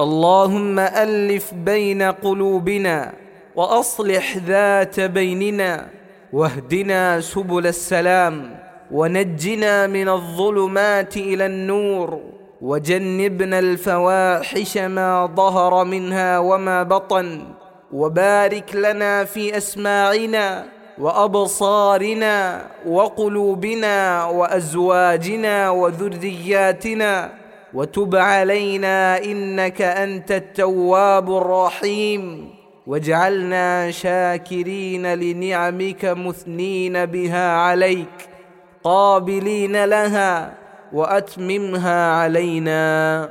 اللهم ألف بين قلوبنا وأصلح ذات بيننا واهدنا سبل السلام ونجنا من الظلمات إلى النور وجنبنا الفواحش ما ظهر منها وما بطن وبارك لنا في أسماعنا وأبصارنا وقلوبنا وأزواجنا وذرياتنا وتب علينا إنك أنت التواب الرحيم. واجعلنا شاكرين لنعمك مثنين بها عليك قابلين لها وأتممها علينا.